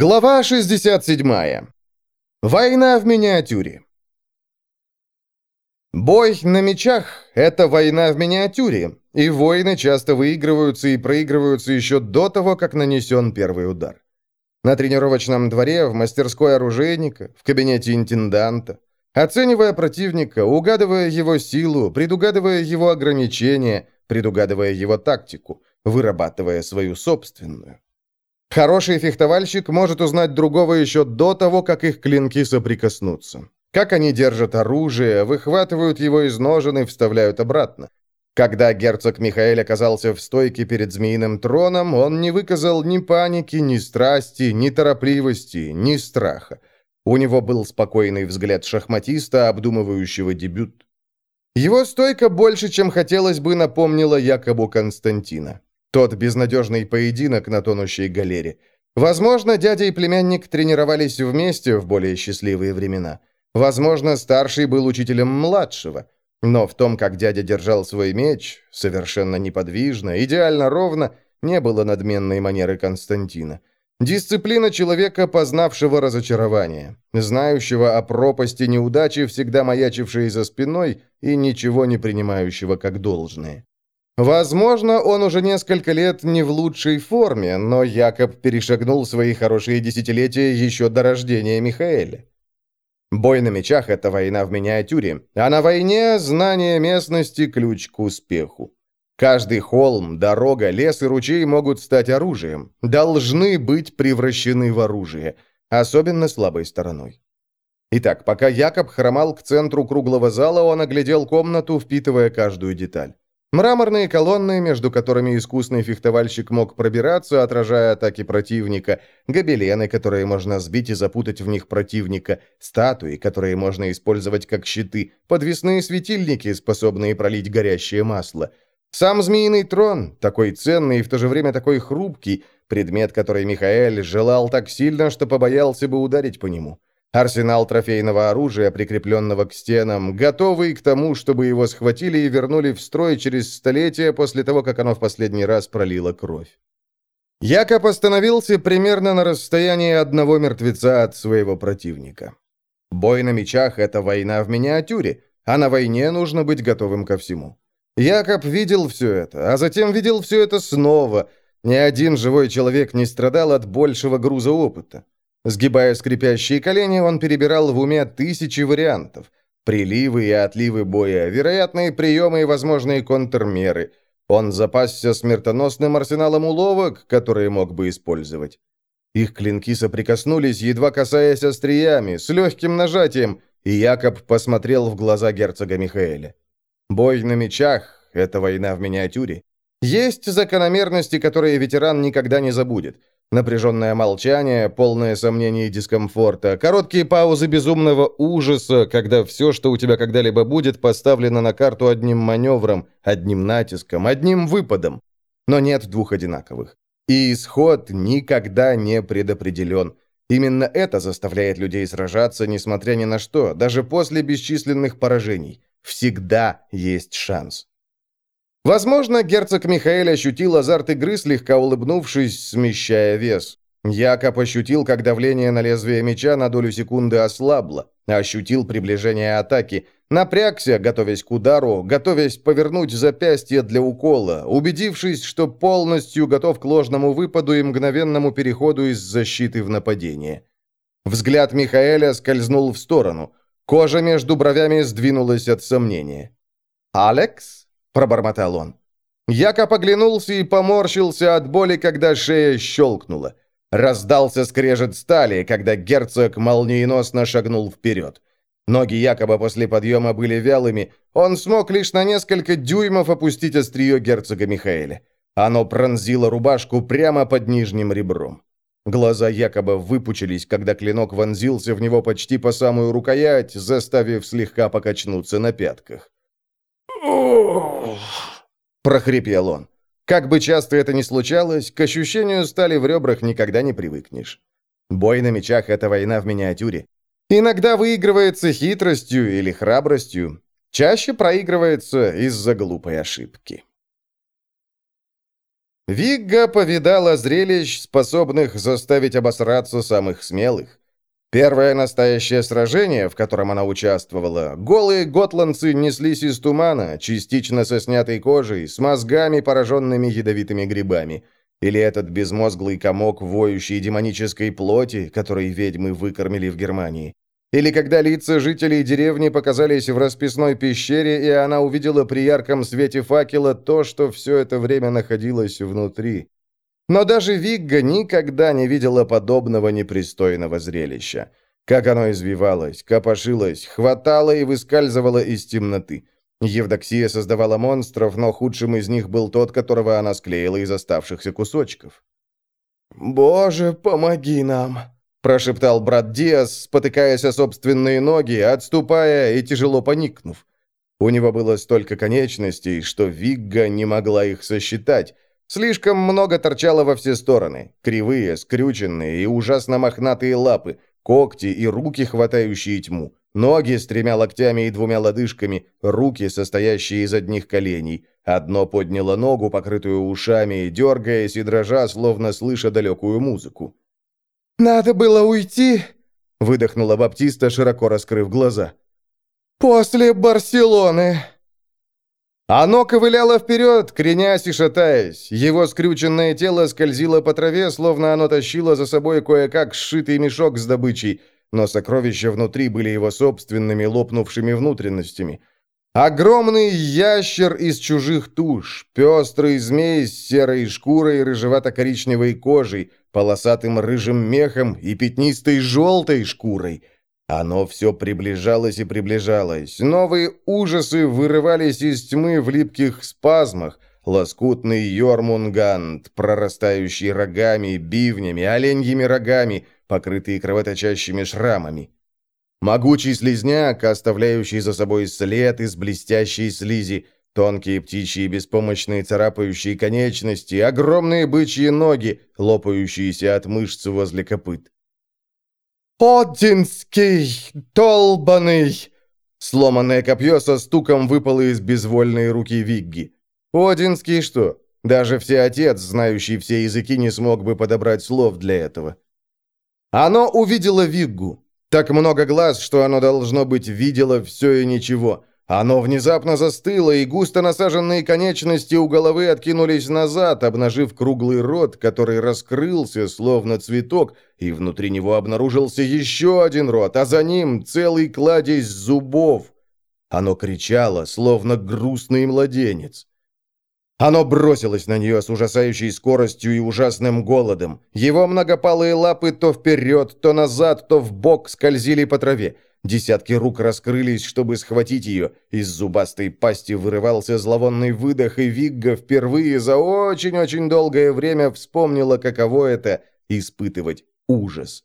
Глава 67. Война в миниатюре. Бой на мечах – это война в миниатюре, и войны часто выигрываются и проигрываются еще до того, как нанесен первый удар. На тренировочном дворе, в мастерской оружейника, в кабинете интенданта. Оценивая противника, угадывая его силу, предугадывая его ограничения, предугадывая его тактику, вырабатывая свою собственную. Хороший фехтовальщик может узнать другого еще до того, как их клинки соприкоснутся. Как они держат оружие, выхватывают его из ножен и вставляют обратно. Когда герцог Михаэль оказался в стойке перед змеиным троном, он не выказал ни паники, ни страсти, ни торопливости, ни страха. У него был спокойный взгляд шахматиста, обдумывающего дебют. Его стойка больше, чем хотелось бы, напомнила Якобу Константина. Тот безнадежный поединок на тонущей галере. Возможно, дядя и племянник тренировались вместе в более счастливые времена. Возможно, старший был учителем младшего. Но в том, как дядя держал свой меч, совершенно неподвижно, идеально ровно, не было надменной манеры Константина. Дисциплина человека, познавшего разочарование, знающего о пропасти неудачи, всегда маячившей за спиной и ничего не принимающего как должное. Возможно, он уже несколько лет не в лучшей форме, но Якоб перешагнул свои хорошие десятилетия еще до рождения Михаэля. Бой на мечах – это война в миниатюре, а на войне знание местности – ключ к успеху. Каждый холм, дорога, лес и ручей могут стать оружием, должны быть превращены в оружие, особенно слабой стороной. Итак, пока Якоб хромал к центру круглого зала, он оглядел комнату, впитывая каждую деталь. Мраморные колонны, между которыми искусный фехтовальщик мог пробираться, отражая атаки противника, гобелены, которые можно сбить и запутать в них противника, статуи, которые можно использовать как щиты, подвесные светильники, способные пролить горящее масло. Сам змеиный трон, такой ценный и в то же время такой хрупкий, предмет, который Михаэль желал так сильно, что побоялся бы ударить по нему. Арсенал трофейного оружия, прикрепленного к стенам, готовый к тому, чтобы его схватили и вернули в строй через столетия после того, как оно в последний раз пролило кровь. Якоб остановился примерно на расстоянии одного мертвеца от своего противника. Бой на мечах — это война в миниатюре, а на войне нужно быть готовым ко всему. Якоб видел все это, а затем видел все это снова. Ни один живой человек не страдал от большего груза опыта. Сгибая скрипящие колени, он перебирал в уме тысячи вариантов. Приливы и отливы боя, вероятные приемы и возможные контрмеры. Он запасся смертоносным арсеналом уловок, которые мог бы использовать. Их клинки соприкоснулись, едва касаясь остриями, с легким нажатием, и Якоб посмотрел в глаза герцога Михаэля. Бой на мечах — это война в миниатюре. Есть закономерности, которые ветеран никогда не забудет. Напряженное молчание, полное сомнений и дискомфорта, короткие паузы безумного ужаса, когда все, что у тебя когда-либо будет, поставлено на карту одним маневром, одним натиском, одним выпадом. Но нет двух одинаковых. И исход никогда не предопределен. Именно это заставляет людей сражаться, несмотря ни на что, даже после бесчисленных поражений. Всегда есть шанс. Возможно, герцог Михаэль ощутил азарт игры, слегка улыбнувшись, смещая вес. Якоб ощутил, как давление на лезвие меча на долю секунды ослабло, ощутил приближение атаки, напрягся, готовясь к удару, готовясь повернуть запястье для укола, убедившись, что полностью готов к ложному выпаду и мгновенному переходу из защиты в нападение. Взгляд Михаэля скользнул в сторону. Кожа между бровями сдвинулась от сомнения. «Алекс?» Пробормотал он. Якоб оглянулся и поморщился от боли, когда шея щелкнула. Раздался скрежет стали, когда герцог молниеносно шагнул вперед. Ноги Якоба после подъема были вялыми, он смог лишь на несколько дюймов опустить острие герцога Михаэля. Оно пронзило рубашку прямо под нижним ребром. Глаза Якоба выпучились, когда клинок вонзился в него почти по самую рукоять, заставив слегка покачнуться на пятках прохрипел он. Как бы часто это ни случалось, к ощущению стали в ребрах никогда не привыкнешь. Бой на мечах — это война в миниатюре. Иногда выигрывается хитростью или храбростью, чаще проигрывается из-за глупой ошибки. Вигга повидала зрелищ, способных заставить обосраться самых смелых. Первое настоящее сражение, в котором она участвовала, голые готландцы неслись из тумана, частично со снятой кожей, с мозгами, пораженными ядовитыми грибами. Или этот безмозглый комок воющей демонической плоти, который ведьмы выкормили в Германии. Или когда лица жителей деревни показались в расписной пещере, и она увидела при ярком свете факела то, что все это время находилось внутри. Но даже Вигга никогда не видела подобного непристойного зрелища. Как оно извивалось, копошилось, хватало и выскальзывало из темноты. Евдоксия создавала монстров, но худшим из них был тот, которого она склеила из оставшихся кусочков. «Боже, помоги нам!» прошептал брат Диас, спотыкаясь о собственные ноги, отступая и тяжело поникнув. У него было столько конечностей, что Вигга не могла их сосчитать. Слишком много торчало во все стороны. Кривые, скрюченные и ужасно мохнатые лапы, когти и руки, хватающие тьму. Ноги с тремя локтями и двумя лодыжками, руки, состоящие из одних коленей. Одно подняло ногу, покрытую ушами, дергаясь и дрожа, словно слыша далекую музыку. «Надо было уйти», — выдохнула Баптиста, широко раскрыв глаза. «После Барселоны». Оно ковыляло вперед, кренясь и шатаясь. Его скрюченное тело скользило по траве, словно оно тащило за собой кое-как сшитый мешок с добычей, но сокровища внутри были его собственными лопнувшими внутренностями. Огромный ящер из чужих туш, пестрый змей с серой шкурой и рыжевато-коричневой кожей, полосатым рыжим мехом и пятнистой желтой шкурой. Оно все приближалось и приближалось. Новые ужасы вырывались из тьмы в липких спазмах. Лоскутный Йормунганд, прорастающий рогами, бивнями, оленьими рогами, покрытые кровоточащими шрамами. Могучий слизняк, оставляющий за собой след из блестящей слизи, тонкие птичьи беспомощные царапающие конечности, огромные бычьи ноги, лопающиеся от мышц возле копыт. «Одинский! Долбаный!» Сломанное копье со стуком выпало из безвольной руки Вигги. «Одинский что? Даже все отец, знающий все языки, не смог бы подобрать слов для этого». Оно увидело Виггу. Так много глаз, что оно, должно быть, видело все и ничего. Оно внезапно застыло, и густо насаженные конечности у головы откинулись назад, обнажив круглый рот, который раскрылся, словно цветок, и внутри него обнаружился еще один рот, а за ним целый кладезь зубов. Оно кричало, словно грустный младенец. Оно бросилось на нее с ужасающей скоростью и ужасным голодом. Его многопалые лапы то вперед, то назад, то в бок скользили по траве. Десятки рук раскрылись, чтобы схватить ее. Из зубастой пасти вырывался зловонный выдох, и Вигга впервые за очень-очень долгое время вспомнила, каково это — испытывать ужас.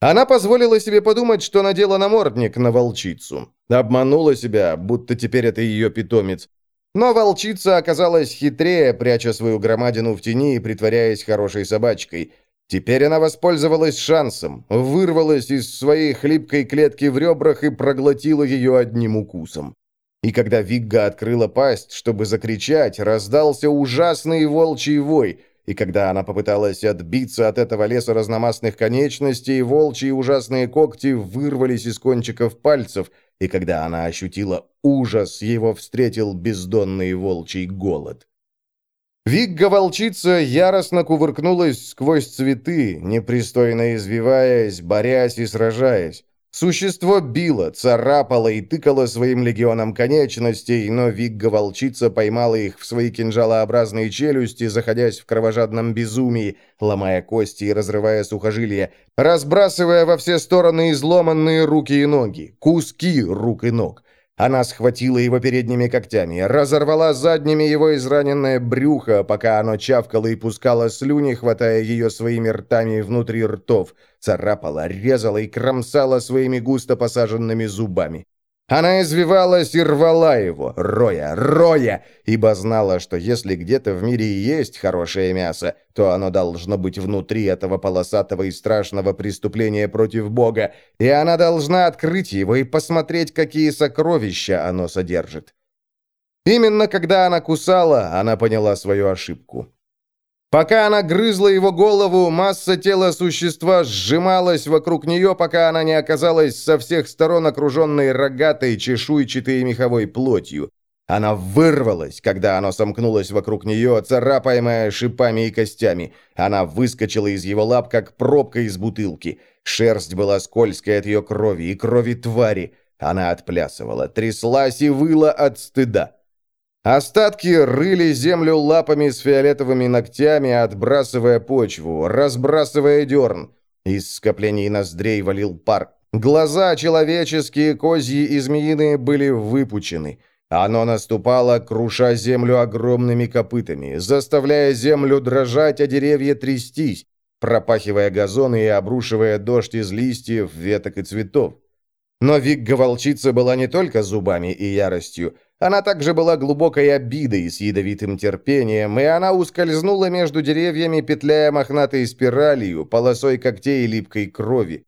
Она позволила себе подумать, что надела намордник на волчицу. Обманула себя, будто теперь это ее питомец. Но волчица оказалась хитрее, пряча свою громадину в тени и притворяясь хорошей собачкой. Теперь она воспользовалась шансом, вырвалась из своей хлипкой клетки в ребрах и проглотила ее одним укусом. И когда Вигга открыла пасть, чтобы закричать, раздался ужасный волчий вой, и когда она попыталась отбиться от этого леса разномастных конечностей, волчьи ужасные когти вырвались из кончиков пальцев, и когда она ощутила ужас, его встретил бездонный волчий голод. Вигга-волчица яростно кувыркнулась сквозь цветы, непристойно извиваясь, борясь и сражаясь. Существо било, царапало и тыкало своим легионом конечностей, но Вигга-волчица поймала их в свои кинжалообразные челюсти, заходясь в кровожадном безумии, ломая кости и разрывая сухожилия, разбрасывая во все стороны изломанные руки и ноги, куски рук и ног. Она схватила его передними когтями, разорвала задними его израненное брюхо, пока оно чавкало и пускало слюни, хватая ее своими ртами внутри ртов, царапала, резала и кромсала своими густо посаженными зубами. Она извивалась и рвала его, роя, роя, ибо знала, что если где-то в мире и есть хорошее мясо, то оно должно быть внутри этого полосатого и страшного преступления против Бога, и она должна открыть его и посмотреть, какие сокровища оно содержит. Именно когда она кусала, она поняла свою ошибку. Пока она грызла его голову, масса тела существа сжималась вокруг нее, пока она не оказалась со всех сторон окруженной рогатой, чешуйчатой меховой плотью. Она вырвалась, когда оно сомкнулось вокруг нее, царапаемая шипами и костями. Она выскочила из его лап, как пробка из бутылки. Шерсть была скользкой от ее крови и крови твари. Она отплясывала, тряслась и выла от стыда. Остатки рыли землю лапами с фиолетовыми ногтями, отбрасывая почву, разбрасывая дерн. Из скоплений ноздрей валил пар. Глаза человеческие, козьи и змеиные были выпучены. Оно наступало, круша землю огромными копытами, заставляя землю дрожать, а деревья трястись, пропахивая газоны и обрушивая дождь из листьев, веток и цветов. Но Вигга-волчица была не только зубами и яростью. Она также была глубокой обидой с ядовитым терпением, и она ускользнула между деревьями, петляя мохнатой спиралью, полосой когтей и липкой крови.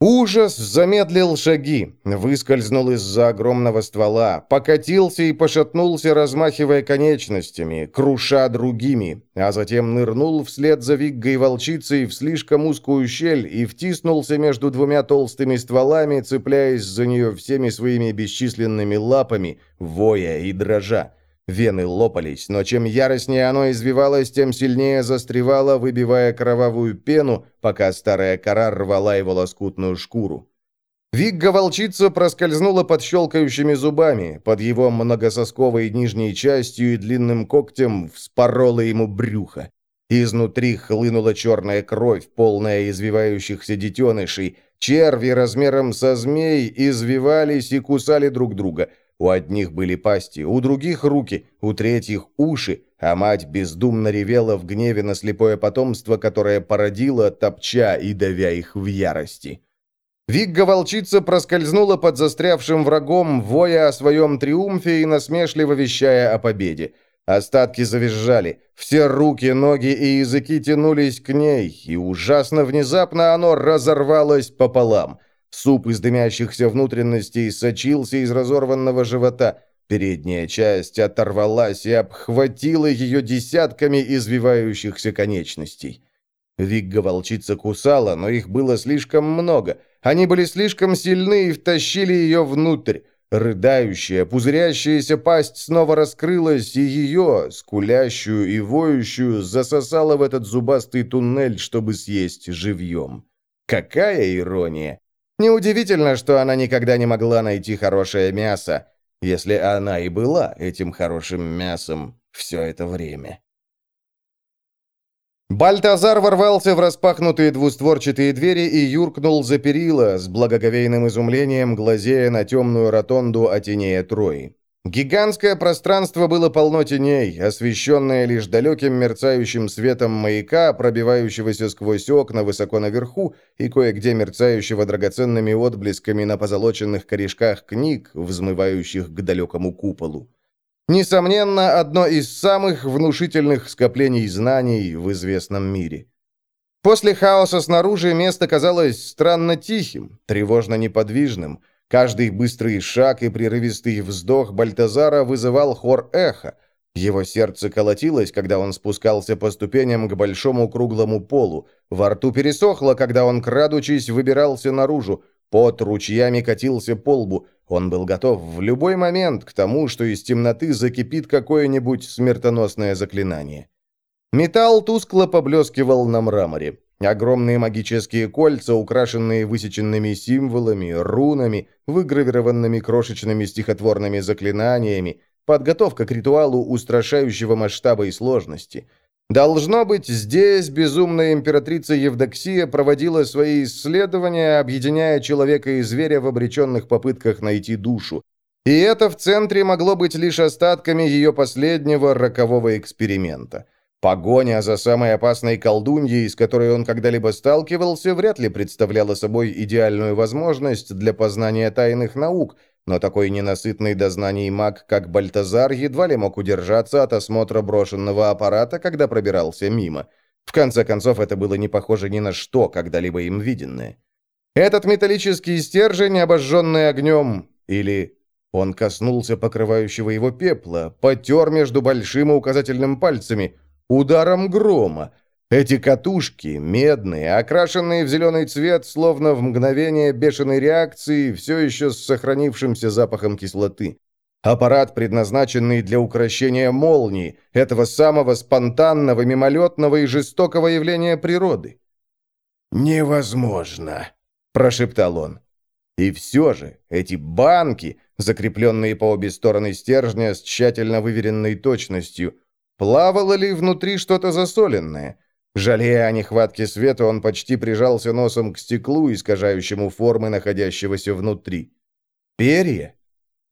Ужас замедлил шаги, выскользнул из-за огромного ствола, покатился и пошатнулся, размахивая конечностями, круша другими, а затем нырнул вслед за Виггой волчицей в слишком узкую щель и втиснулся между двумя толстыми стволами, цепляясь за нее всеми своими бесчисленными лапами, воя и дрожа. Вены лопались, но чем яростнее оно извивалось, тем сильнее застревало, выбивая кровавую пену, пока старая кора рвала его лоскутную шкуру. Вигга-волчица проскользнула под щелкающими зубами, под его многососковой нижней частью и длинным когтем вспорола ему брюхо. Изнутри хлынула черная кровь, полная извивающихся детенышей. Черви размером со змей извивались и кусали друг друга – у одних были пасти, у других руки, у третьих уши, а мать бездумно ревела в гневе на слепое потомство, которое породило, топча и давя их в ярости. Вигга-волчица проскользнула под застрявшим врагом, воя о своем триумфе и насмешливо вещая о победе. Остатки завизжали, все руки, ноги и языки тянулись к ней, и ужасно внезапно оно разорвалось пополам – Суп из дымящихся внутренностей сочился из разорванного живота. Передняя часть оторвалась и обхватила ее десятками извивающихся конечностей. Вигга-волчица кусала, но их было слишком много. Они были слишком сильны и втащили ее внутрь. Рыдающая, пузырящаяся пасть снова раскрылась, и ее, скулящую и воющую, засосала в этот зубастый туннель, чтобы съесть живьем. Какая ирония! Неудивительно, что она никогда не могла найти хорошее мясо, если она и была этим хорошим мясом все это время. Бальтазар ворвался в распахнутые двустворчатые двери и юркнул за перила, с благоговейным изумлением глазея на темную ротонду Атинея Трои. Гигантское пространство было полно теней, освещенное лишь далеким мерцающим светом маяка, пробивающегося сквозь окна высоко наверху и кое-где мерцающего драгоценными отблесками на позолоченных корешках книг, взмывающих к далекому куполу. Несомненно, одно из самых внушительных скоплений знаний в известном мире. После хаоса снаружи место казалось странно тихим, тревожно неподвижным – Каждый быстрый шаг и прерывистый вздох Бальтазара вызывал хор эха. Его сердце колотилось, когда он спускался по ступеням к большому круглому полу. Во рту пересохло, когда он, крадучись, выбирался наружу. Пот ручьями катился по лбу. Он был готов в любой момент к тому, что из темноты закипит какое-нибудь смертоносное заклинание. Металл тускло поблескивал на мраморе. Огромные магические кольца, украшенные высеченными символами, рунами, выгравированными крошечными стихотворными заклинаниями, подготовка к ритуалу устрашающего масштаба и сложности. Должно быть, здесь безумная императрица Евдоксия проводила свои исследования, объединяя человека и зверя в обреченных попытках найти душу. И это в центре могло быть лишь остатками ее последнего рокового эксперимента – Погоня за самой опасной колдуньей, с которой он когда-либо сталкивался, вряд ли представляла собой идеальную возможность для познания тайных наук, но такой ненасытный до знаний маг, как Бальтазар, едва ли мог удержаться от осмотра брошенного аппарата, когда пробирался мимо. В конце концов, это было не похоже ни на что, когда-либо им виденное. Этот металлический стержень, обожженный огнем, или... Он коснулся покрывающего его пепла, потер между большим и указательным пальцами – ударом грома. Эти катушки, медные, окрашенные в зеленый цвет, словно в мгновение бешеной реакции, все еще с сохранившимся запахом кислоты. Аппарат, предназначенный для укрощения молний, этого самого спонтанного, мимолетного и жестокого явления природы. «Невозможно», — прошептал он. И все же, эти банки, закрепленные по обе стороны стержня с тщательно выверенной точностью, плавало ли внутри что-то засоленное? Жалея о нехватке света, он почти прижался носом к стеклу, искажающему формы находящегося внутри. Перья?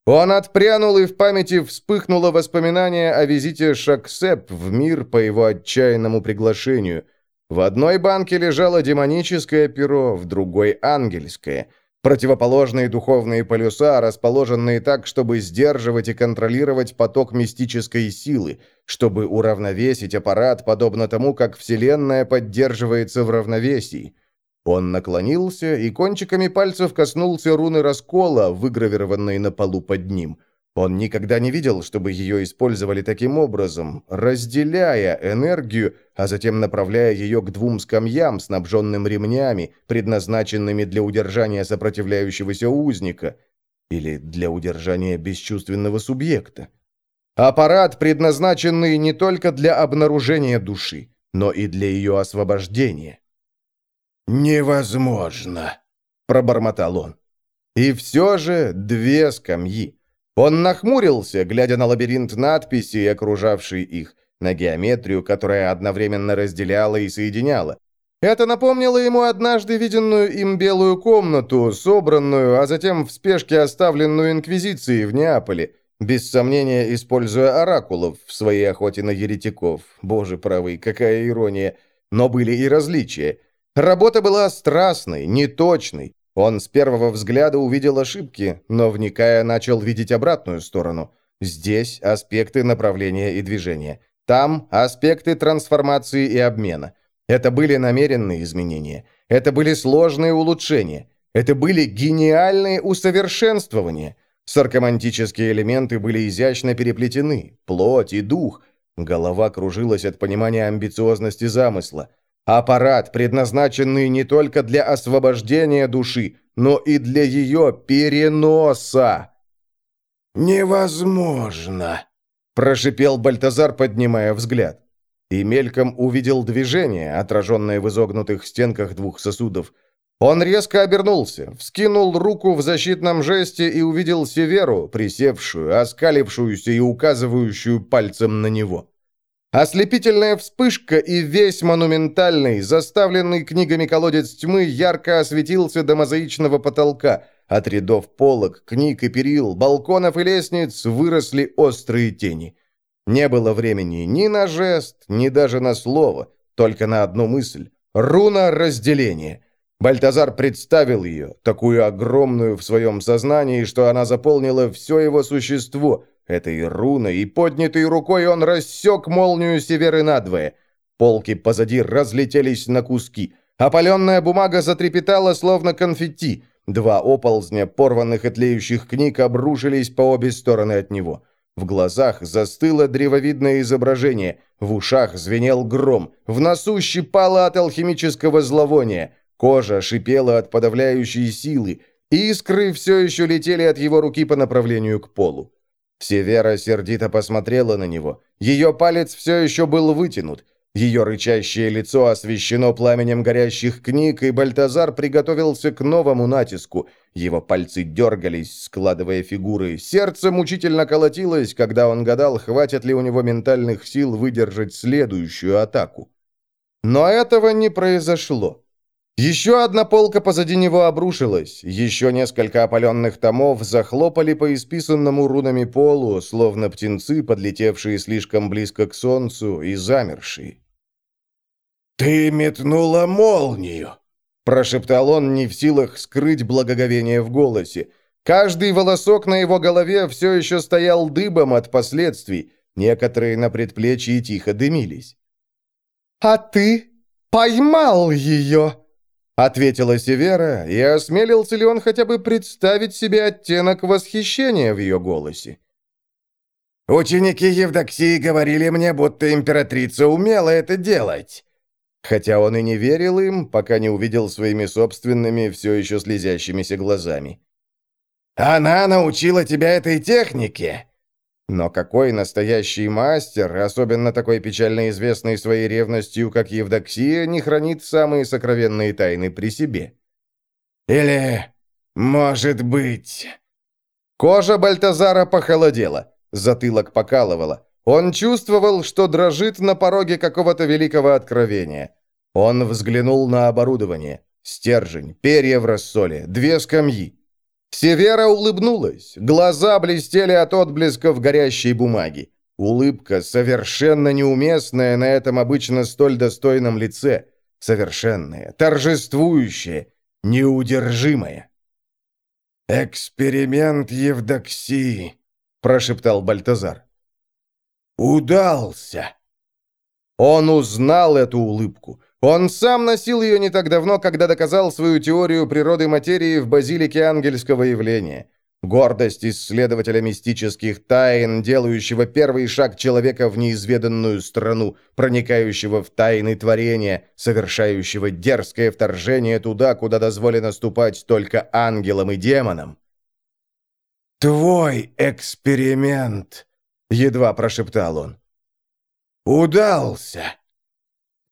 Он отпрянул, и в памяти вспыхнуло воспоминание о визите Шаксеп в мир по его отчаянному приглашению. В одной банке лежало демоническое перо, в другой — ангельское — Противоположные духовные полюса, расположенные так, чтобы сдерживать и контролировать поток мистической силы, чтобы уравновесить аппарат, подобно тому, как Вселенная поддерживается в равновесии. Он наклонился и кончиками пальцев коснулся руны раскола, выгравированной на полу под ним. Он никогда не видел, чтобы ее использовали таким образом, разделяя энергию, а затем направляя ее к двум скамьям, снабженным ремнями, предназначенными для удержания сопротивляющегося узника или для удержания бесчувственного субъекта. Аппарат, предназначенный не только для обнаружения души, но и для ее освобождения. «Невозможно», — пробормотал он. И все же две скамьи. Он нахмурился, глядя на лабиринт надписей, окружавший их, на геометрию, которая одновременно разделяла и соединяла. Это напомнило ему однажды виденную им белую комнату, собранную, а затем в спешке оставленную Инквизицией в Неаполе, без сомнения используя оракулов в своей охоте на еретиков. Боже правый, какая ирония. Но были и различия. Работа была страстной, неточной, он с первого взгляда увидел ошибки, но, вникая, начал видеть обратную сторону. Здесь аспекты направления и движения. Там аспекты трансформации и обмена. Это были намеренные изменения. Это были сложные улучшения. Это были гениальные усовершенствования. Саркомантические элементы были изящно переплетены. Плоть и дух. Голова кружилась от понимания амбициозности замысла. Аппарат, предназначенный не только для освобождения души, но и для ее переноса. «Невозможно!» – прошипел Бальтазар, поднимая взгляд. И мельком увидел движение, отраженное в изогнутых стенках двух сосудов. Он резко обернулся, вскинул руку в защитном жесте и увидел Северу, присевшую, оскалившуюся и указывающую пальцем на него. Ослепительная вспышка и весь монументальный, заставленный книгами колодец тьмы, ярко осветился до мозаичного потолка. От рядов полок, книг и перил, балконов и лестниц выросли острые тени. Не было времени ни на жест, ни даже на слово, только на одну мысль. Руна разделения. Бальтазар представил ее, такую огромную в своем сознании, что она заполнила все его существо – Этой руной и поднятой рукой он рассек молнию Северы надвое. Полки позади разлетелись на куски. Опаленная бумага затрепетала, словно конфетти. Два оползня, порванных и тлеющих книг, обрушились по обе стороны от него. В глазах застыло древовидное изображение, в ушах звенел гром, в носу щипало от алхимического зловония, кожа шипела от подавляющей силы, искры все еще летели от его руки по направлению к полу. Севера сердито посмотрела на него. Ее палец все еще был вытянут. Ее рычащее лицо освещено пламенем горящих книг, и Бальтазар приготовился к новому натиску. Его пальцы дергались, складывая фигуры. Сердце мучительно колотилось, когда он гадал, хватит ли у него ментальных сил выдержать следующую атаку. Но этого не произошло. Еще одна полка позади него обрушилась, еще несколько опаленных томов захлопали по исписанному рунами полу, словно птенцы, подлетевшие слишком близко к солнцу и замершие. «Ты метнула молнию!» Прошептал он, не в силах скрыть благоговение в голосе. Каждый волосок на его голове все еще стоял дыбом от последствий, некоторые на предплечье тихо дымились. «А ты поймал ее!» Ответила Севера, и осмелился ли он хотя бы представить себе оттенок восхищения в ее голосе. Ученики Евдоксии говорили мне, будто императрица умела это делать. Хотя он и не верил им, пока не увидел своими собственными, все еще слезящимися глазами. «Она научила тебя этой технике?» Но какой настоящий мастер, особенно такой печально известный своей ревностью, как Евдоксия, не хранит самые сокровенные тайны при себе? Или, может быть... Кожа Бальтазара похолодела, затылок покалывало. Он чувствовал, что дрожит на пороге какого-то великого откровения. Он взглянул на оборудование. Стержень, перья в рассоле, две скамьи. Севера улыбнулась. Глаза блестели от отблесков горящей бумаги. Улыбка, совершенно неуместная на этом обычно столь достойном лице. Совершенная, торжествующая, неудержимая. «Эксперимент Евдоксии», — прошептал Бальтазар. «Удался!» Он узнал эту улыбку. Он сам носил ее не так давно, когда доказал свою теорию природы материи в базилике ангельского явления. Гордость исследователя мистических тайн, делающего первый шаг человека в неизведанную страну, проникающего в тайны творения, совершающего дерзкое вторжение туда, куда дозволено ступать только ангелам и демонам. «Твой эксперимент», — едва прошептал он, — «удался».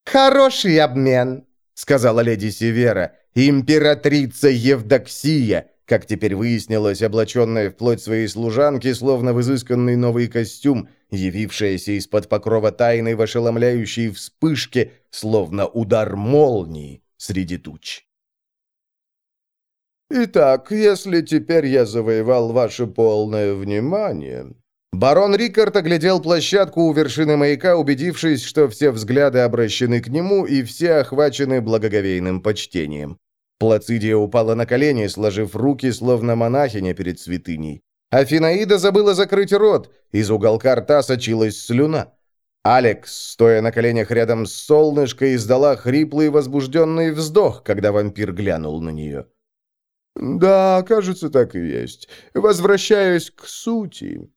«Хороший обмен», — сказала леди Севера, императрица Евдоксия, как теперь выяснилось, облаченная в плоть своей служанки, словно в изысканный новый костюм, явившаяся из-под покрова тайны в ошеломляющей вспышке, словно удар молнии среди туч. «Итак, если теперь я завоевал ваше полное внимание, Барон Рикард оглядел площадку у вершины маяка, убедившись, что все взгляды обращены к нему и все охвачены благоговейным почтением. Плацидия упала на колени, сложив руки, словно монахиня перед святыней. Афинаида забыла закрыть рот, из уголка рта сочилась слюна. Алекс, стоя на коленях рядом с солнышкой, издала хриплый возбужденный вздох, когда вампир глянул на нее. «Да, кажется, так и есть. Возвращаясь к сути.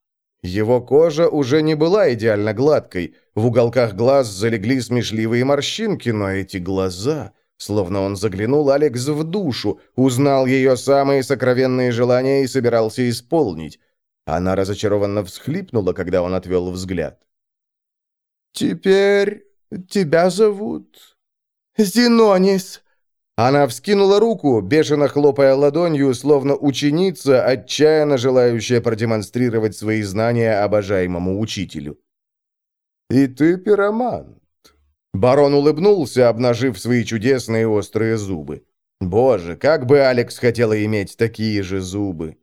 Его кожа уже не была идеально гладкой. В уголках глаз залегли смешливые морщинки, но эти глаза... Словно он заглянул Алекс в душу, узнал ее самые сокровенные желания и собирался исполнить. Она разочарованно всхлипнула, когда он отвел взгляд. «Теперь тебя зовут Зенонис», она вскинула руку, бешено хлопая ладонью, словно ученица, отчаянно желающая продемонстрировать свои знания обожаемому учителю. «И ты пиромант». Барон улыбнулся, обнажив свои чудесные острые зубы. «Боже, как бы Алекс хотела иметь такие же зубы!»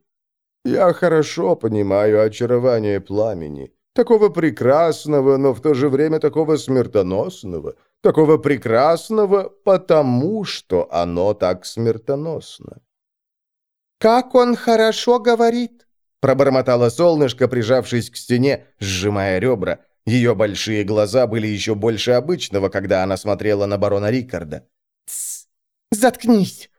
«Я хорошо понимаю очарование пламени. Такого прекрасного, но в то же время такого смертоносного. Такого прекрасного, потому что оно так смертоносно. «Как он хорошо говорит!» Пробормотало солнышко, прижавшись к стене, сжимая ребра. Ее большие глаза были еще больше обычного, когда она смотрела на барона Рикарда. «Тссс! Заткнись!»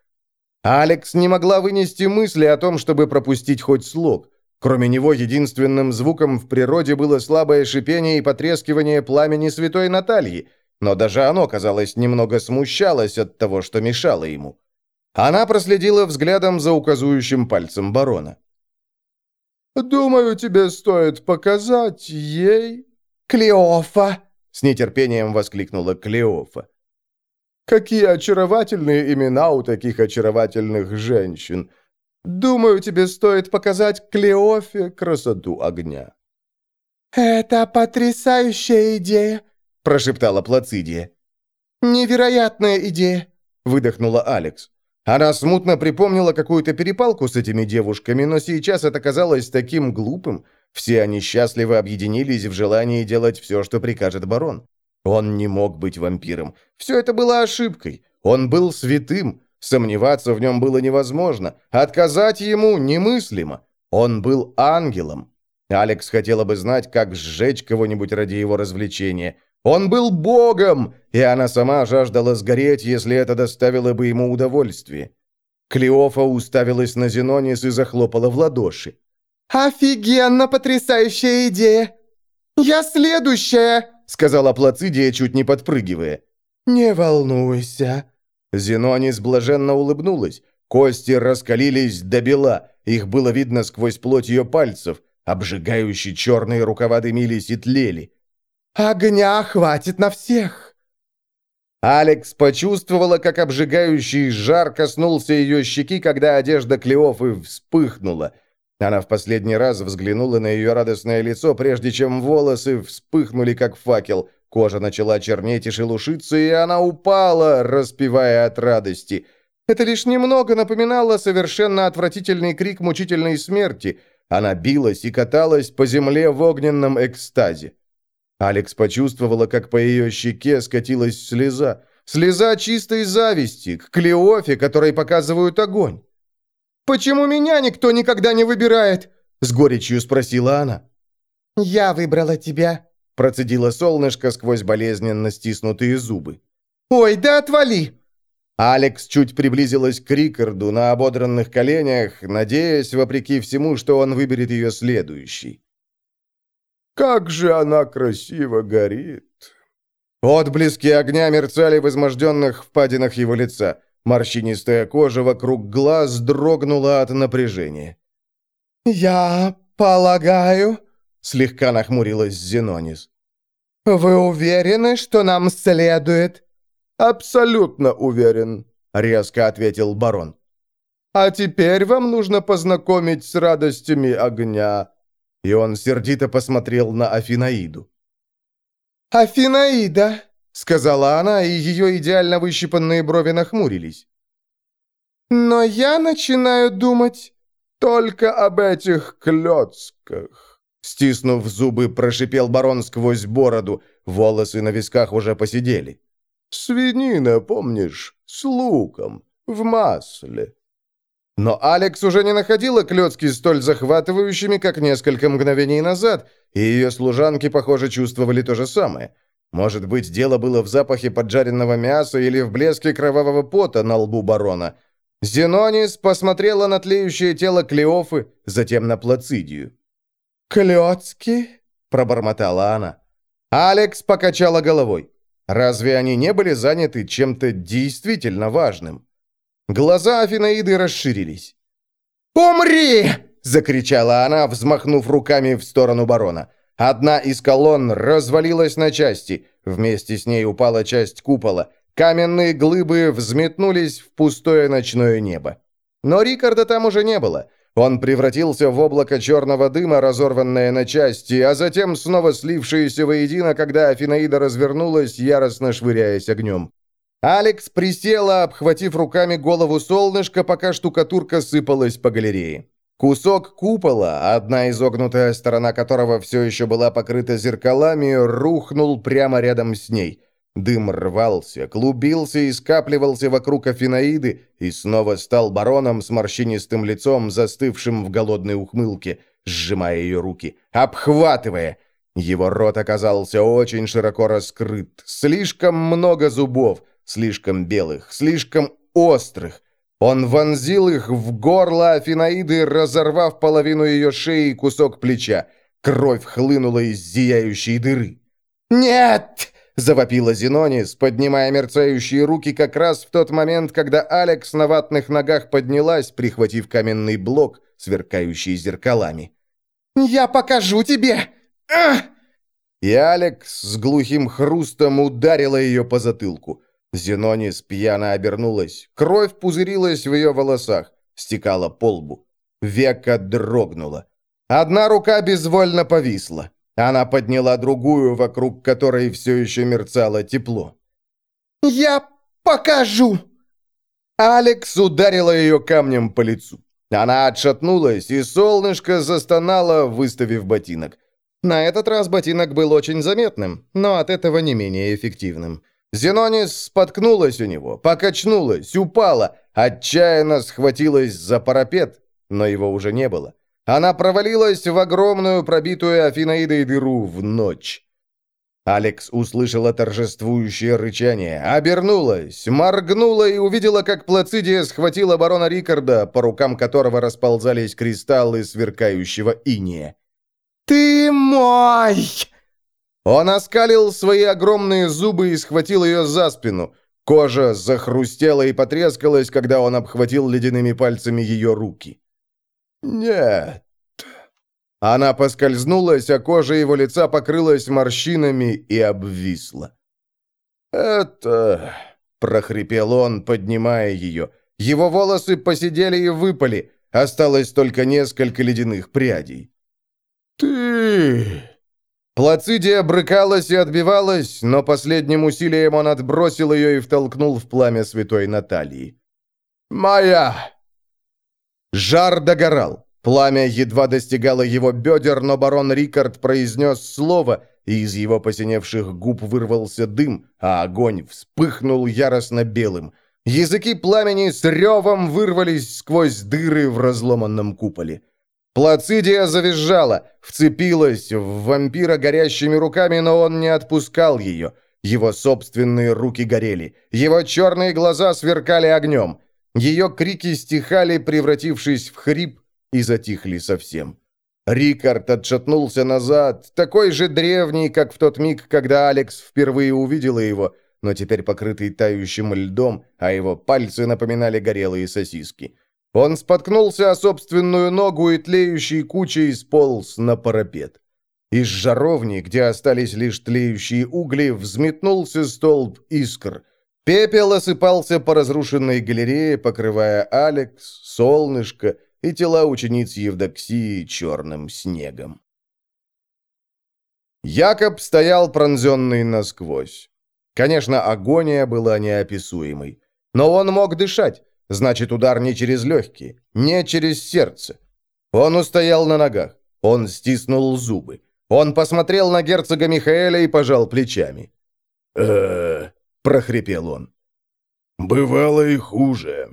Алекс не могла вынести мысли о том, чтобы пропустить хоть слог. Кроме него, единственным звуком в природе было слабое шипение и потрескивание пламени святой Натальи, но даже оно, казалось, немного смущалось от того, что мешало ему. Она проследила взглядом за указующим пальцем барона. «Думаю, тебе стоит показать ей...» «Клеофа!» — с нетерпением воскликнула Клеофа. «Какие очаровательные имена у таких очаровательных женщин! Думаю, тебе стоит показать Клеофе красоту огня». «Это потрясающая идея!» прошептала Плацидия. «Невероятная идея!» — выдохнула Алекс. Она смутно припомнила какую-то перепалку с этими девушками, но сейчас это казалось таким глупым. Все они счастливо объединились в желании делать все, что прикажет барон. Он не мог быть вампиром. Все это было ошибкой. Он был святым. Сомневаться в нем было невозможно. Отказать ему немыслимо. Он был ангелом. Алекс хотела бы знать, как сжечь кого-нибудь ради его развлечения. Он был богом, и она сама жаждала сгореть, если это доставило бы ему удовольствие. Клеофа уставилась на Зенонис и захлопала в ладоши. «Офигенно потрясающая идея! Я следующая!» сказала Плацидия, чуть не подпрыгивая. «Не волнуйся». Зенонис блаженно улыбнулась. Кости раскалились до бела. Их было видно сквозь плоть ее пальцев. Обжигающие черные рукава дымились и тлели. «Огня хватит на всех!» Алекс почувствовала, как обжигающий жар коснулся ее щеки, когда одежда Клеофы вспыхнула. Она в последний раз взглянула на ее радостное лицо, прежде чем волосы вспыхнули, как факел. Кожа начала чернеть и шелушиться, и она упала, распевая от радости. Это лишь немного напоминало совершенно отвратительный крик мучительной смерти. Она билась и каталась по земле в огненном экстазе. Алекс почувствовала, как по ее щеке скатилась слеза. Слеза чистой зависти, к Клеофе, которой показывают огонь. «Почему меня никто никогда не выбирает?» — с горечью спросила она. «Я выбрала тебя», — процедила солнышко сквозь болезненно стиснутые зубы. «Ой, да отвали!» Алекс чуть приблизилась к Рикарду на ободранных коленях, надеясь, вопреки всему, что он выберет ее следующий. Как же она красиво горит!» Отблески огня мерцали в изможденных впадинах его лица. Морщинистая кожа вокруг глаз дрогнула от напряжения. «Я полагаю...» — слегка нахмурилась Зенонис. «Вы уверены, что нам следует?» «Абсолютно уверен», — резко ответил барон. «А теперь вам нужно познакомить с радостями огня и он сердито посмотрел на Афинаиду. «Афинаида!» — сказала она, и ее идеально выщипанные брови нахмурились. «Но я начинаю думать только об этих клёцках!» Стиснув зубы, прошипел барон сквозь бороду, волосы на висках уже посидели. «Свинина, помнишь, с луком, в масле. Но Алекс уже не находила клетки столь захватывающими, как несколько мгновений назад, и ее служанки, похоже, чувствовали то же самое. Может быть, дело было в запахе поджаренного мяса или в блеске кровавого пота на лбу барона. Зенонис посмотрела на тлеющее тело Клеофы, затем на Плацидию. «Клетки?» – пробормотала она. Алекс покачала головой. Разве они не были заняты чем-то действительно важным? Глаза Афинаиды расширились. «Умри!» — закричала она, взмахнув руками в сторону барона. Одна из колонн развалилась на части. Вместе с ней упала часть купола. Каменные глыбы взметнулись в пустое ночное небо. Но Рикарда там уже не было. Он превратился в облако черного дыма, разорванное на части, а затем снова слившееся воедино, когда Афинаида развернулась, яростно швыряясь огнем. Алекс присела, обхватив руками голову солнышка, пока штукатурка сыпалась по галерее. Кусок купола, одна изогнутая сторона которого все еще была покрыта зеркалами, рухнул прямо рядом с ней. Дым рвался, клубился и скапливался вокруг Афинаиды и снова стал бароном с морщинистым лицом, застывшим в голодной ухмылке, сжимая ее руки, обхватывая. Его рот оказался очень широко раскрыт, слишком много зубов — слишком белых, слишком острых. Он вонзил их в горло Афинаиды, разорвав половину ее шеи и кусок плеча. Кровь хлынула из зияющей дыры. «Нет!» — завопила Зенонис, поднимая мерцающие руки как раз в тот момент, когда Алекс на ватных ногах поднялась, прихватив каменный блок, сверкающий зеркалами. «Я покажу тебе!» Ах! И Алекс с глухим хрустом ударила ее по затылку. Зенонис пьяно обернулась. Кровь пузырилась в ее волосах, стекала по лбу. Века дрогнула. Одна рука безвольно повисла. Она подняла другую, вокруг которой все еще мерцало тепло. «Я покажу!» Алекс ударила ее камнем по лицу. Она отшатнулась, и солнышко застонало, выставив ботинок. На этот раз ботинок был очень заметным, но от этого не менее эффективным. Зенонис споткнулась у него, покачнулась, упала, отчаянно схватилась за парапет, но его уже не было. Она провалилась в огромную пробитую Афинаидой дыру в ночь. Алекс услышала торжествующее рычание, обернулась, моргнула и увидела, как Плацидия схватила барона Рикарда, по рукам которого расползались кристаллы сверкающего иния. «Ты мой!» Он оскалил свои огромные зубы и схватил ее за спину. Кожа захрустела и потрескалась, когда он обхватил ледяными пальцами ее руки. «Нет, она поскользнулась, а кожа его лица покрылась морщинами и обвисла. «Это...» — прохрипел он, поднимая ее. Его волосы посидели и выпали, осталось только несколько ледяных прядей. «Ты...» Плацидия брыкалась и отбивалась, но последним усилием он отбросил ее и втолкнул в пламя святой Натальи. «Моя!» Жар догорал. Пламя едва достигало его бедер, но барон Рикард произнес слово, и из его посиневших губ вырвался дым, а огонь вспыхнул яростно белым. Языки пламени с ревом вырвались сквозь дыры в разломанном куполе. Плацидия завизжала, вцепилась в вампира горящими руками, но он не отпускал ее. Его собственные руки горели, его черные глаза сверкали огнем. Ее крики стихали, превратившись в хрип, и затихли совсем. Рикард отшатнулся назад, такой же древний, как в тот миг, когда Алекс впервые увидела его, но теперь покрытый тающим льдом, а его пальцы напоминали горелые сосиски. Он споткнулся о собственную ногу и тлеющей кучей сполз на парапет. Из жаровни, где остались лишь тлеющие угли, взметнулся столб искр. Пепел осыпался по разрушенной галерее, покрывая Алекс, солнышко и тела учениц Евдоксии черным снегом. Якоб стоял пронзенный насквозь. Конечно, агония была неописуемой. Но он мог дышать, значит, удар не через легкие, не через сердце. Он устоял на ногах, он стиснул зубы. Он посмотрел на герцога Михаэля и пожал плечами. э прохрипел он. «Бывало и хуже.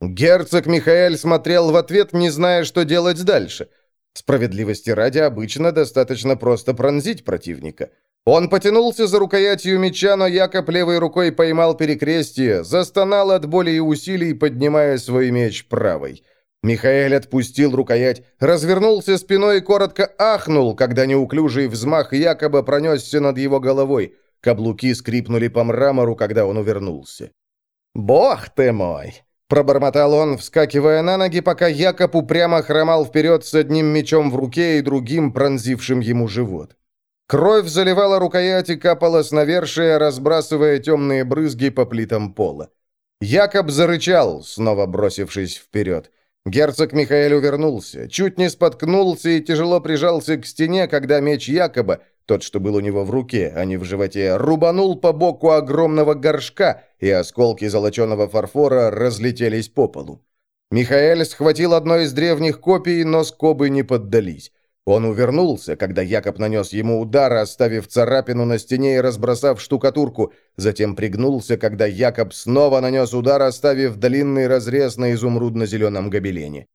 Герцог Михаэль смотрел в ответ, не зная, что делать дальше. Справедливости ради, обычно достаточно просто пронзить противника. Он потянулся за рукоятью меча, но Якоб левой рукой поймал перекрестие, застонал от боли и усилий, поднимая свой меч правой. Михаэль отпустил рукоять, развернулся спиной и коротко ахнул, когда неуклюжий взмах Якоба пронесся над его головой. Каблуки скрипнули по мрамору, когда он увернулся. «Бог ты мой!» Пробормотал он, вскакивая на ноги, пока Якоб упрямо хромал вперед с одним мечом в руке и другим, пронзившим ему живот. Кровь заливала рукоять и капала с навершия, разбрасывая темные брызги по плитам пола. Якоб зарычал, снова бросившись вперед. Герцог Михаэль увернулся, чуть не споткнулся и тяжело прижался к стене, когда меч Якоба, тот, что был у него в руке, а не в животе, рубанул по боку огромного горшка, и осколки золоченого фарфора разлетелись по полу. Михаэль схватил одно из древних копий, но скобы не поддались. Он увернулся, когда Якоб нанес ему удар, оставив царапину на стене и разбросав штукатурку, затем пригнулся, когда Якоб снова нанес удар, оставив длинный разрез на изумрудно-зеленом гобелене.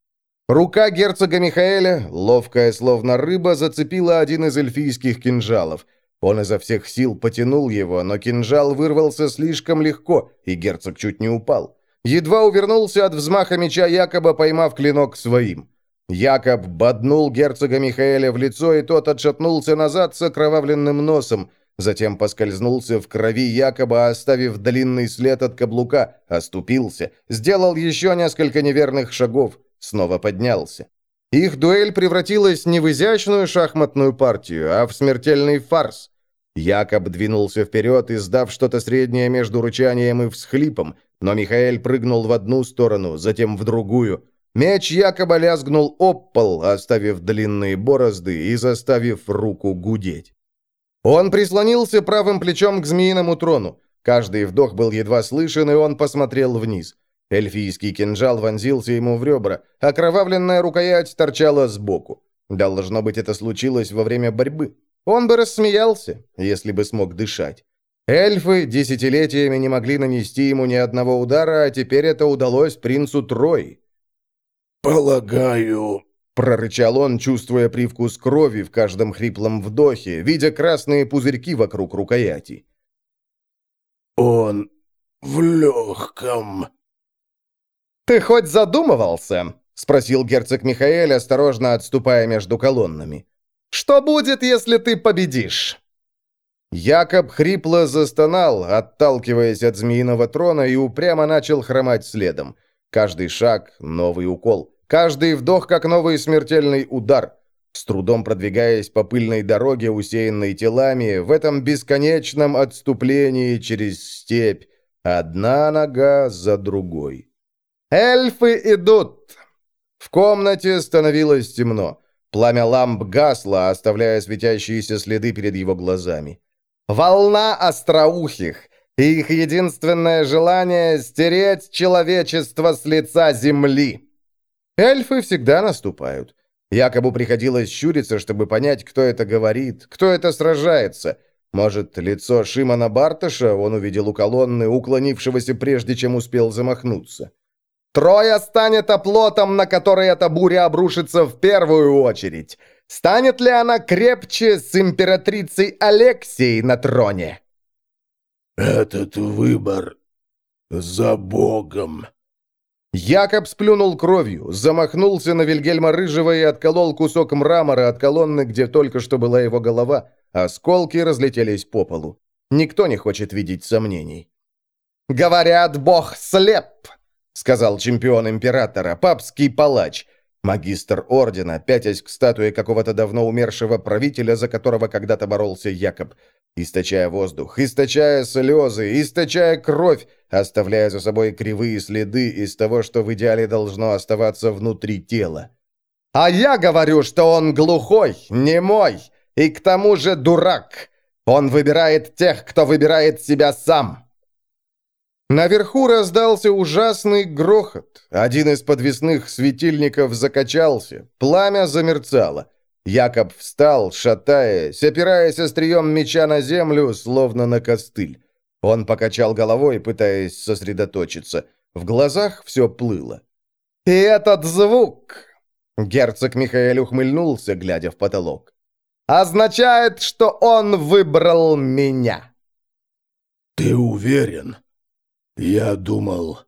Рука герцога Михаэля, ловкая словно рыба, зацепила один из эльфийских кинжалов. Он изо всех сил потянул его, но кинжал вырвался слишком легко, и герцог чуть не упал. Едва увернулся от взмаха меча Якоба, поймав клинок своим. Якоб боднул герцога Михаэля в лицо, и тот отшатнулся назад с окровавленным носом, затем поскользнулся в крови Якоба, оставив длинный след от каблука, оступился, сделал еще несколько неверных шагов, снова поднялся. Их дуэль превратилась не в изящную шахматную партию, а в смертельный фарс. Якоб двинулся вперед, издав что-то среднее между рычанием и всхлипом, но Михаэль прыгнул в одну сторону, затем в другую. Меч Якоба лязгнул об пол, оставив длинные борозды и заставив руку гудеть. Он прислонился правым плечом к змеиному трону. Каждый вдох был едва слышен, и он посмотрел вниз. Эльфийский кинжал вонзился ему в ребра, окровавленная рукоять торчала сбоку. Должно быть, это случилось во время борьбы. Он бы рассмеялся, если бы смог дышать. Эльфы десятилетиями не могли нанести ему ни одного удара, а теперь это удалось принцу Трой. «Полагаю...» — прорычал он, чувствуя привкус крови в каждом хриплом вдохе, видя красные пузырьки вокруг рукояти. «Он в легком». «Ты хоть задумывался?» — спросил герцог Михаэль, осторожно отступая между колоннами. «Что будет, если ты победишь?» Якоб хрипло застонал, отталкиваясь от змеиного трона, и упрямо начал хромать следом. Каждый шаг — новый укол. Каждый вдох, как новый смертельный удар. С трудом продвигаясь по пыльной дороге, усеянной телами, в этом бесконечном отступлении через степь, одна нога за другой. «Эльфы идут!» В комнате становилось темно. Пламя ламп гасло, оставляя светящиеся следы перед его глазами. «Волна остроухих! Их единственное желание — стереть человечество с лица земли!» Эльфы всегда наступают. Якобы приходилось щуриться, чтобы понять, кто это говорит, кто это сражается. Может, лицо Шимона Бартыша он увидел у колонны, уклонившегося прежде, чем успел замахнуться. Трое станет оплотом, на который эта буря обрушится в первую очередь. Станет ли она крепче с императрицей Алексией на троне? «Этот выбор за Богом», Якоб сплюнул кровью, замахнулся на Вильгельма Рыжего и отколол кусок мрамора от колонны, где только что была его голова. Осколки разлетелись по полу. Никто не хочет видеть сомнений. «Говорят, бог слеп!» — сказал чемпион императора, папский палач, магистр ордена, пятясь к статуе какого-то давно умершего правителя, за которого когда-то боролся Якоб источая воздух, источая слезы, источая кровь, оставляя за собой кривые следы из того, что в идеале должно оставаться внутри тела. «А я говорю, что он глухой, немой и к тому же дурак. Он выбирает тех, кто выбирает себя сам». Наверху раздался ужасный грохот. Один из подвесных светильников закачался, пламя замерцало. Якоб встал, шатаясь, опираясь острием меча на землю, словно на костыль. Он покачал головой, пытаясь сосредоточиться. В глазах все плыло. «И этот звук!» Герцог Михаэль ухмыльнулся, глядя в потолок. «Означает, что он выбрал меня!» «Ты уверен? Я думал...»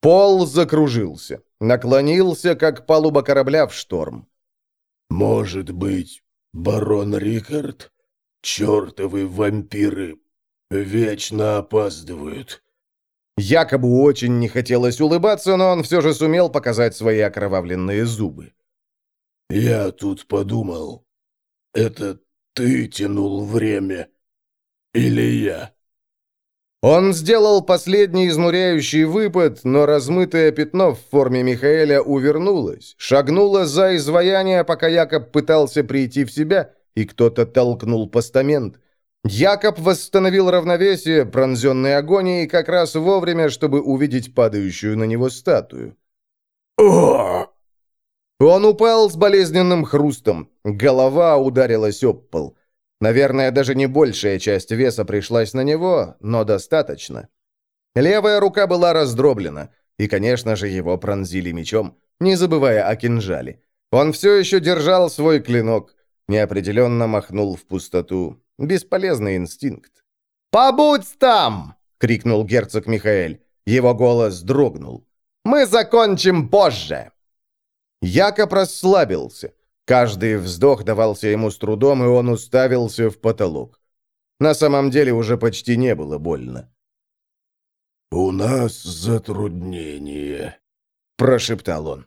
Пол закружился, наклонился, как палуба корабля в шторм. «Может быть, барон Рикард? Чертовы вампиры вечно опаздывают». Якобы очень не хотелось улыбаться, но он все же сумел показать свои окровавленные зубы. «Я тут подумал, это ты тянул время или я?» Он сделал последний изнуряющий выпад, но размытое пятно в форме Михаэля увернулось, шагнуло за изваяние, пока Якоб пытался прийти в себя, и кто-то толкнул постамент. Якоб восстановил равновесие, пронзенной агонией, как раз вовремя, чтобы увидеть падающую на него статую. «О!» Он упал с болезненным хрустом. Голова ударилась об пол. Наверное, даже не большая часть веса пришлась на него, но достаточно. Левая рука была раздроблена, и, конечно же, его пронзили мечом, не забывая о кинжале. Он все еще держал свой клинок, неопределенно махнул в пустоту. Бесполезный инстинкт. «Побудь там!» — крикнул герцог Михаэль. Его голос дрогнул. «Мы закончим позже!» Якоб расслабился. Каждый вздох давался ему с трудом, и он уставился в потолок. На самом деле уже почти не было больно. «У нас затруднение», — прошептал он.